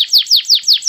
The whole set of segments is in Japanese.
フフフ。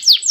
you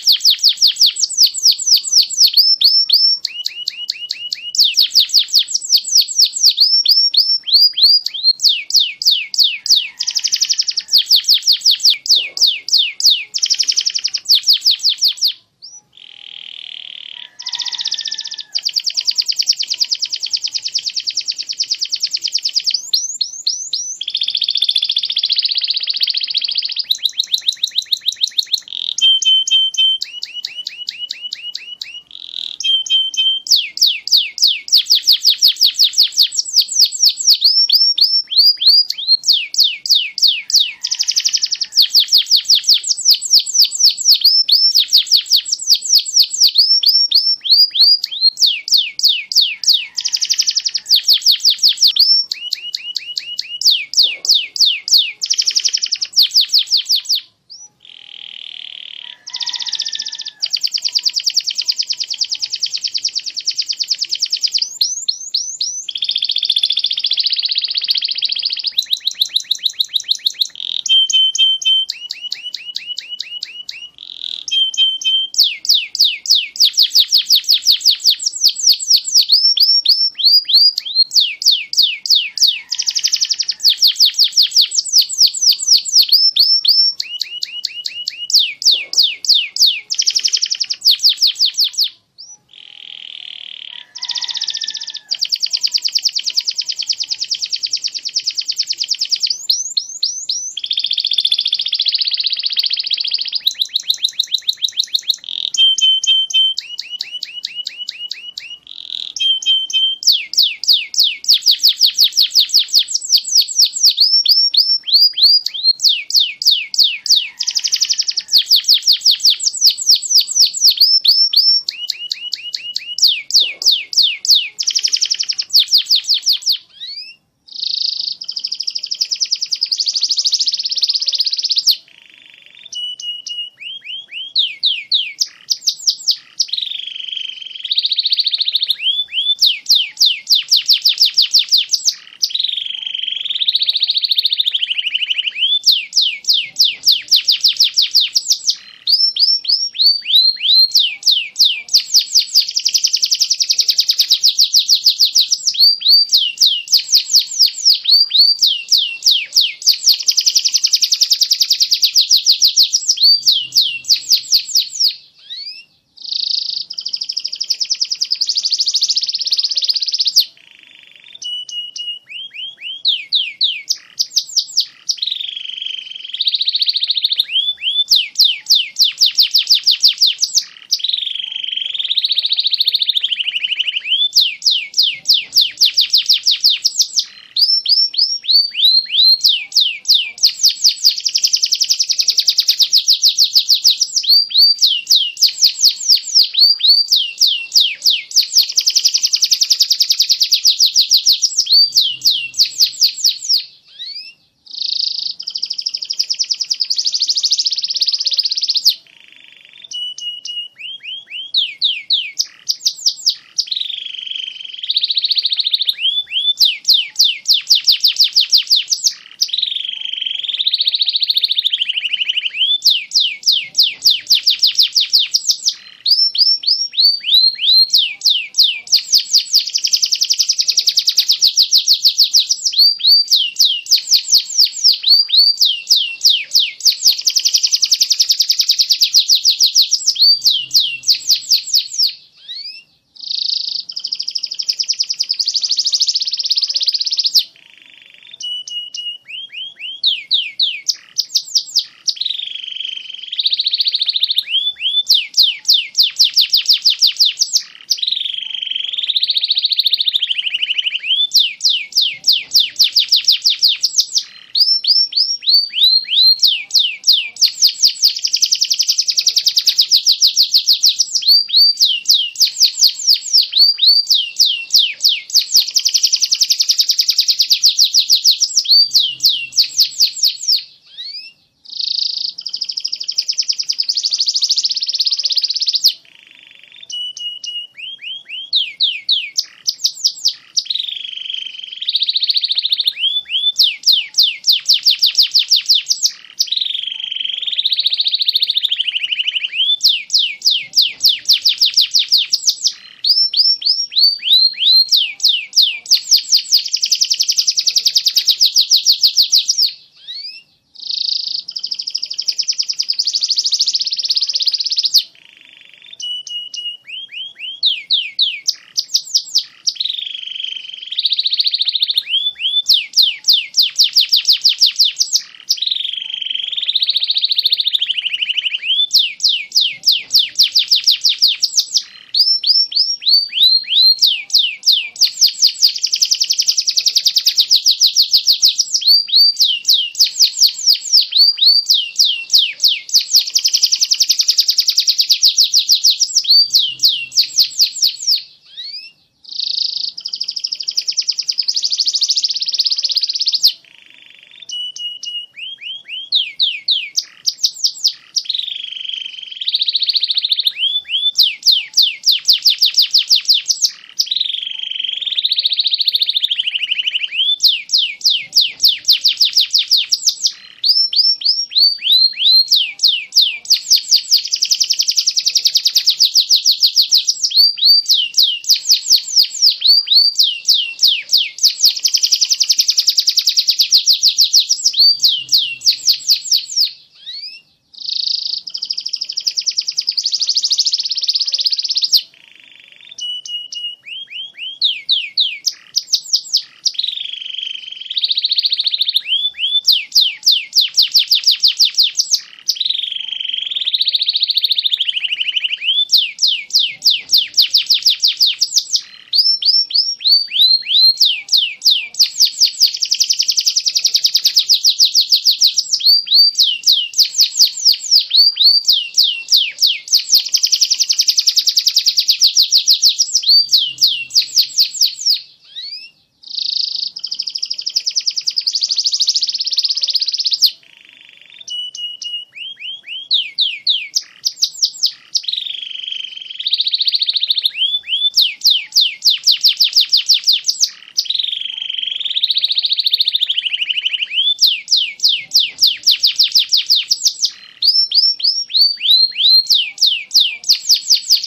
you